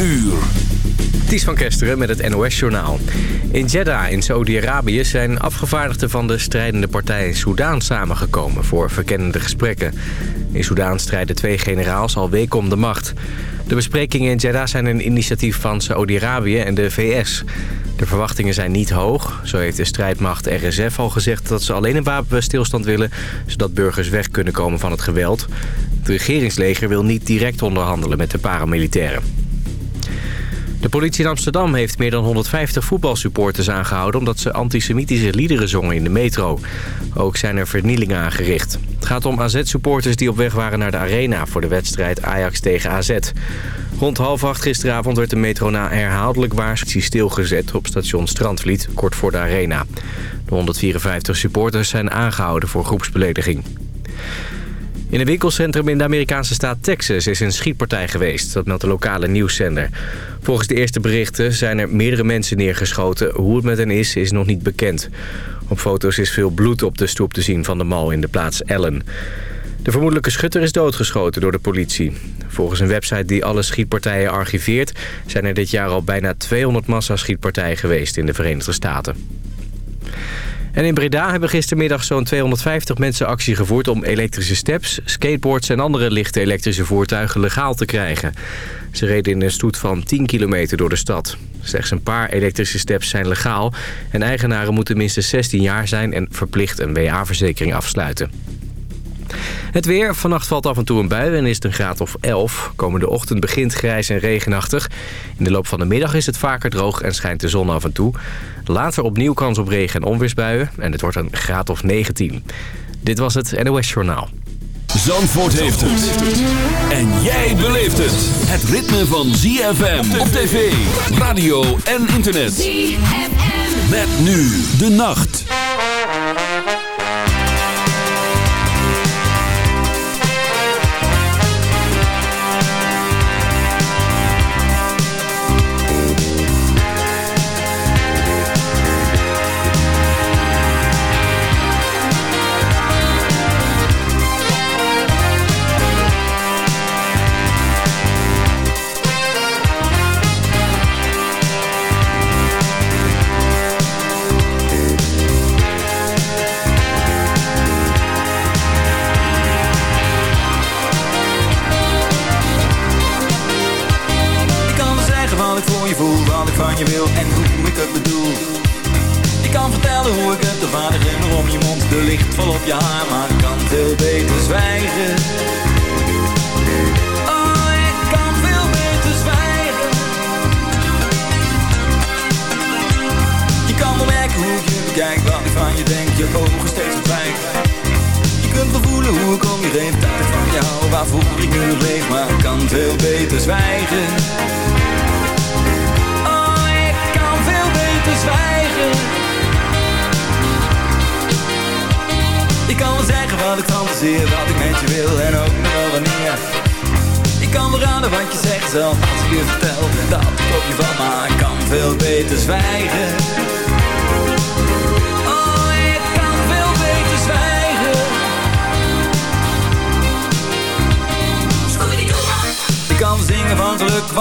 uur. Van Kesteren met het NOS-journaal. In Jeddah in Saudi-Arabië zijn afgevaardigden van de strijdende partij in Soudaan samengekomen voor verkennende gesprekken. In Soudaan strijden twee generaals al weken om de macht. De besprekingen in Jeddah zijn een initiatief van Saudi-Arabië en de VS. De verwachtingen zijn niet hoog. Zo heeft de strijdmacht RSF al gezegd dat ze alleen een wapenstilstand willen... zodat burgers weg kunnen komen van het geweld. Het regeringsleger wil niet direct onderhandelen met de paramilitairen. De politie in Amsterdam heeft meer dan 150 voetbalsupporters aangehouden... omdat ze antisemitische liederen zongen in de metro. Ook zijn er vernielingen aangericht. Het gaat om AZ-supporters die op weg waren naar de arena... voor de wedstrijd Ajax tegen AZ. Rond half acht gisteravond werd de metro na herhaaldelijk waarschuwing stilgezet... op station Strandvliet, kort voor de arena. De 154 supporters zijn aangehouden voor groepsbelediging. In een winkelcentrum in de Amerikaanse staat Texas is een schietpartij geweest. Dat meldt de lokale nieuwszender. Volgens de eerste berichten zijn er meerdere mensen neergeschoten. Hoe het met hen is, is nog niet bekend. Op foto's is veel bloed op de stoep te zien van de mal in de plaats Allen. De vermoedelijke schutter is doodgeschoten door de politie. Volgens een website die alle schietpartijen archiveert... zijn er dit jaar al bijna 200 massaschietpartijen geweest in de Verenigde Staten. En in Breda hebben gistermiddag zo'n 250 mensen actie gevoerd... om elektrische steps, skateboards en andere lichte elektrische voertuigen legaal te krijgen. Ze reden in een stoet van 10 kilometer door de stad. Slechts een paar elektrische steps zijn legaal... en eigenaren moeten minstens 16 jaar zijn en verplicht een WA-verzekering afsluiten. Het weer. Vannacht valt af en toe een bui en is het een graad of 11. Komende ochtend begint grijs en regenachtig. In de loop van de middag is het vaker droog en schijnt de zon af en toe. Later opnieuw kans op regen en onweersbuien. En het wordt een graad of 19. Dit was het NOS Journaal. Zandvoort heeft het. En jij beleeft het. Het ritme van ZFM op tv, radio en internet. ZFM. Met nu de nacht.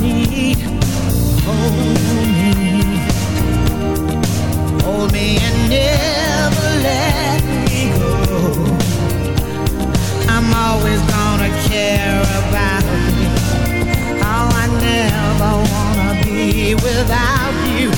me. Hold me, hold me and never let me go. I'm always gonna care about you. Oh, I never wanna be without you.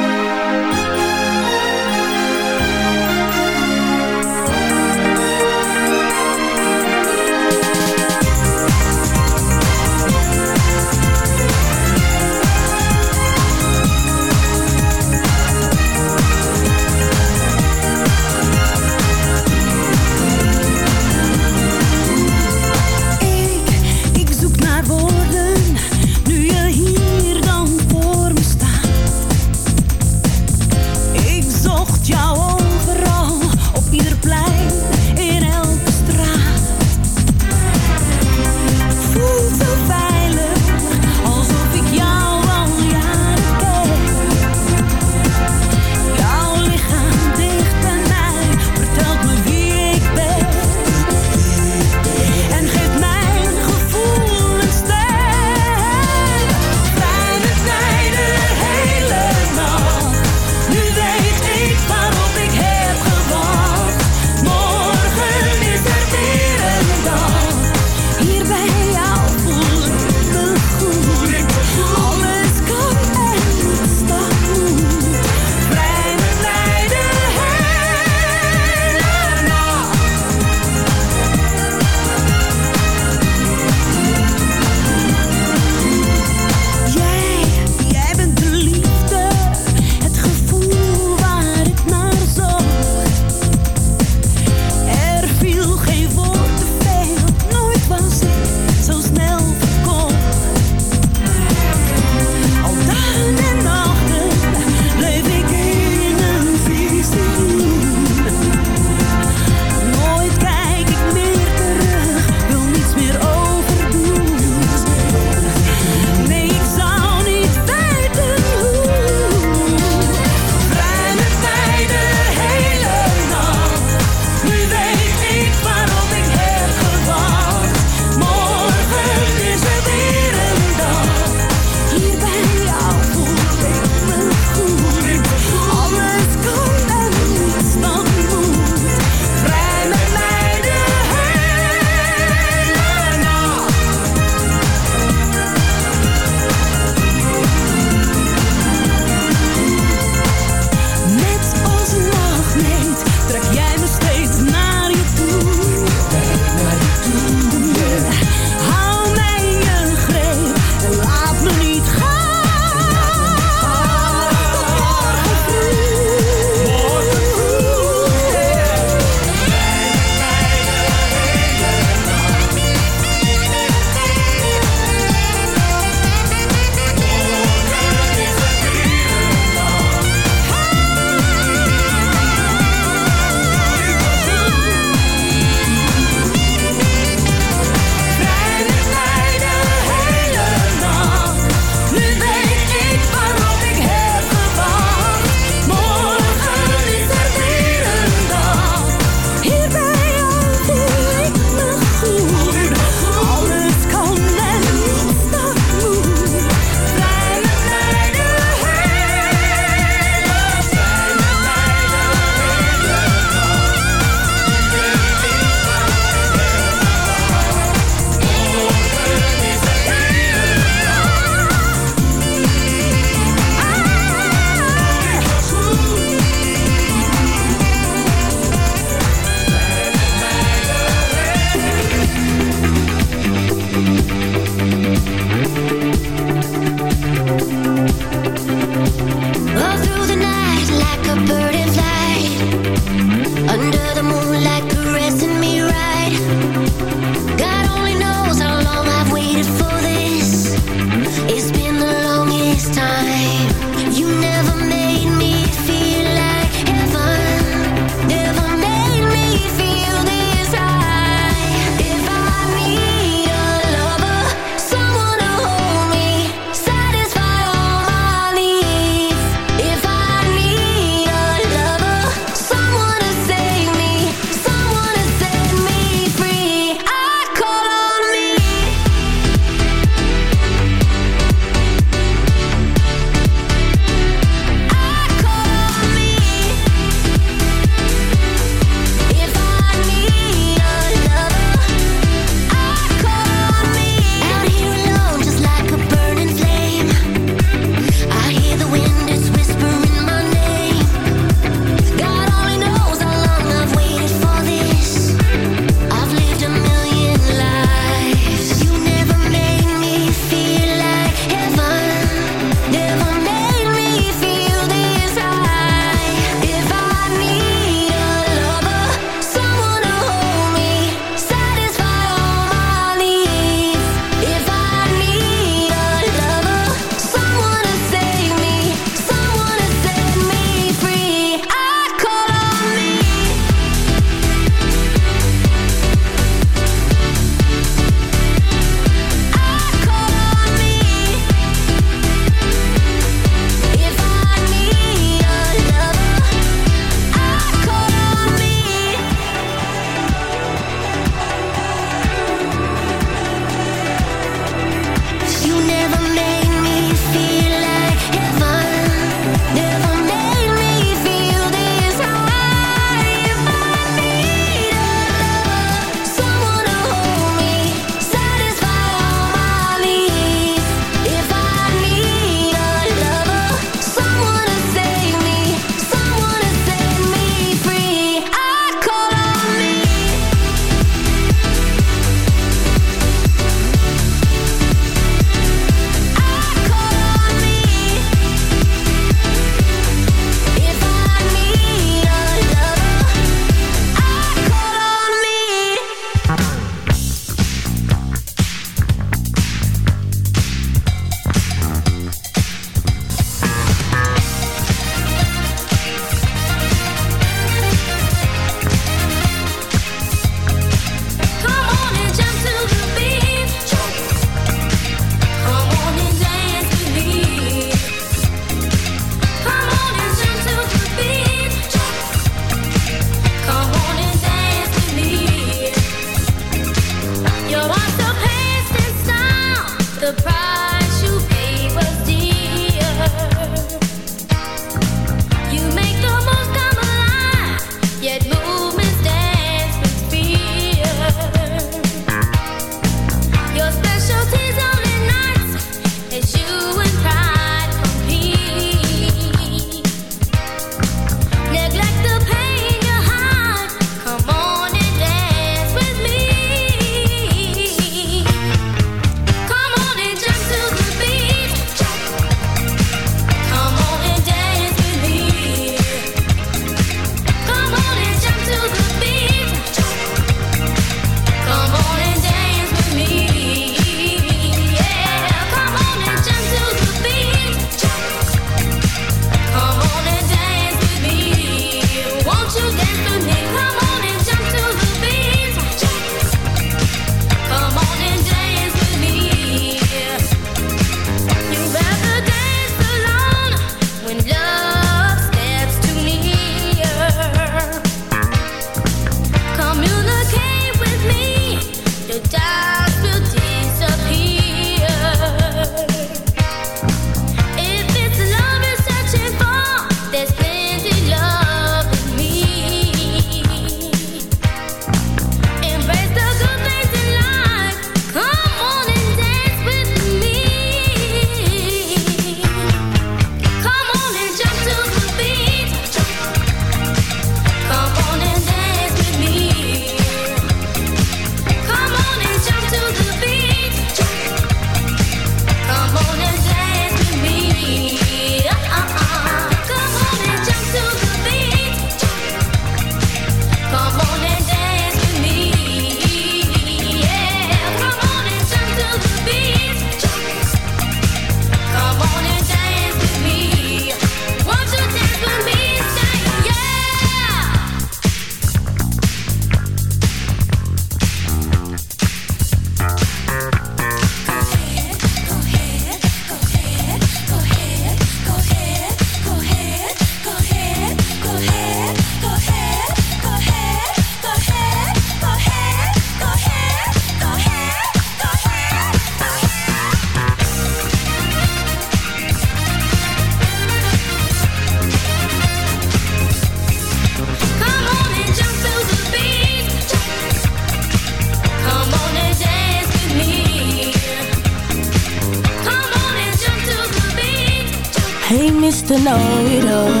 to know it all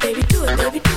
baby, do it, baby, do it.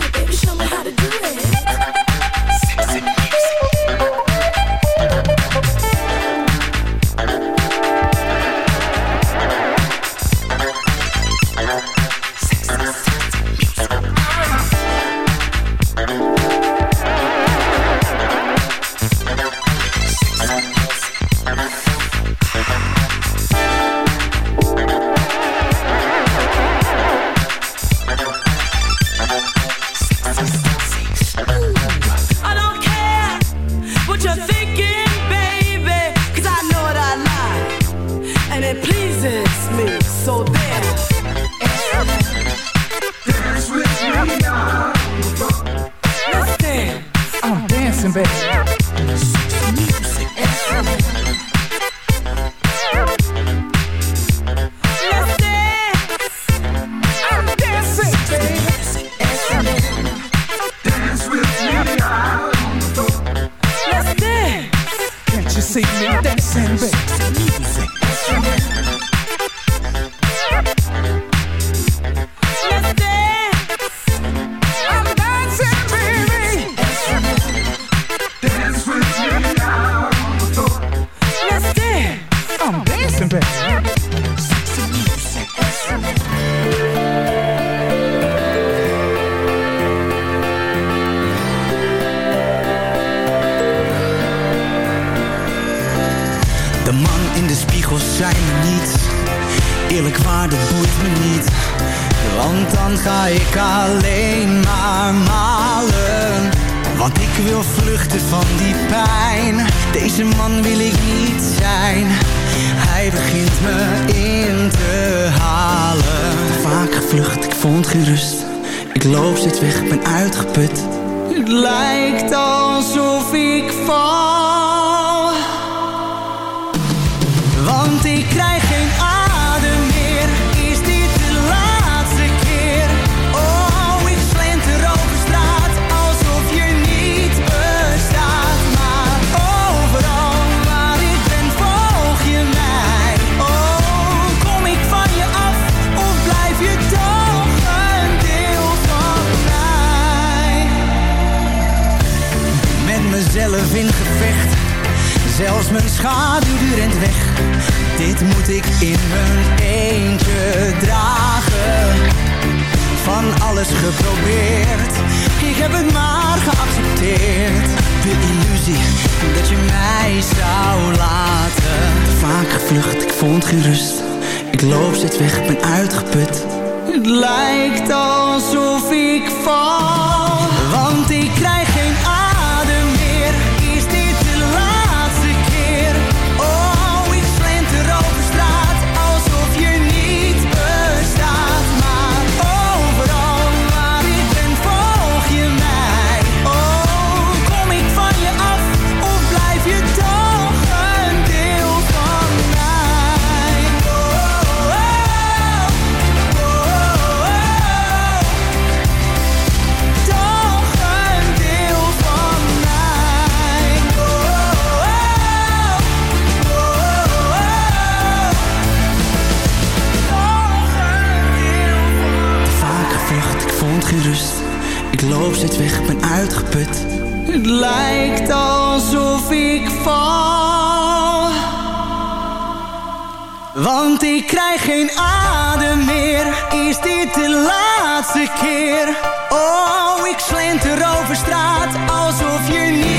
me in te halen. Vaak gevlucht, ik vond geen rust. Ik loop steeds weg, ben uitgeput. Het lijkt alsof ik val. Mijn schaduw durend weg. Dit moet ik in mijn eentje dragen. Van alles geprobeerd. Ik heb het maar geaccepteerd. De illusie dat je mij zou laten. Vaak gevlucht, ik vond geen rust. Ik loop zit weg, ben uitgeput. Het lijkt alsof ik val. Want ik krijg Ik vond geen rust, ik loop steeds weg, ben uitgeput. Het lijkt alsof ik val. Want ik krijg geen adem meer. Is dit de laatste keer? Oh, ik slenter over straat alsof je niet...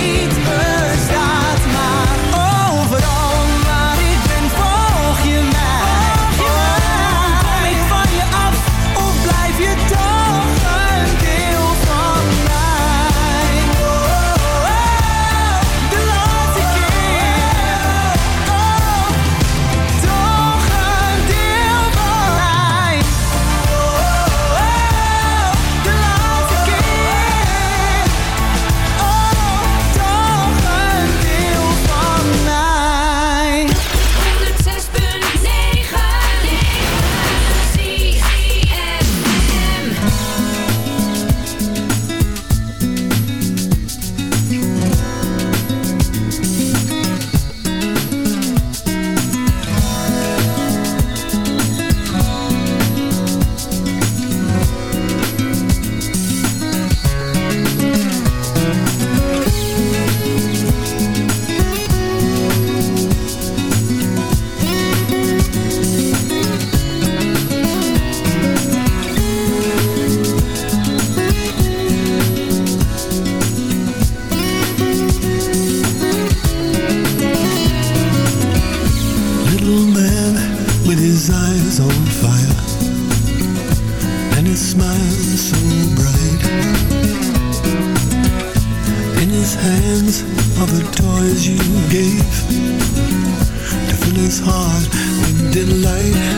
heart with delight